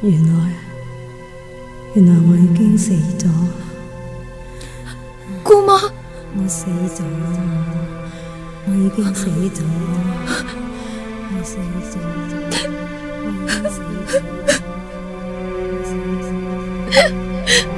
原来，原来我已经死咗，姑妈，我死咗，我已经死咗，我死咗，我死咗，我死咗。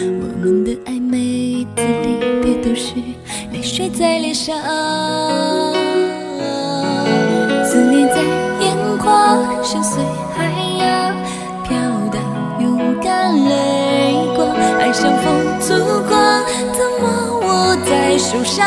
我们的爱，每次离别都是泪水在脸上，思念在眼眶，深碎海洋飘荡，勇敢泪光，爱像风阻光，怎么握在手上？